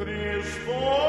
Cristo.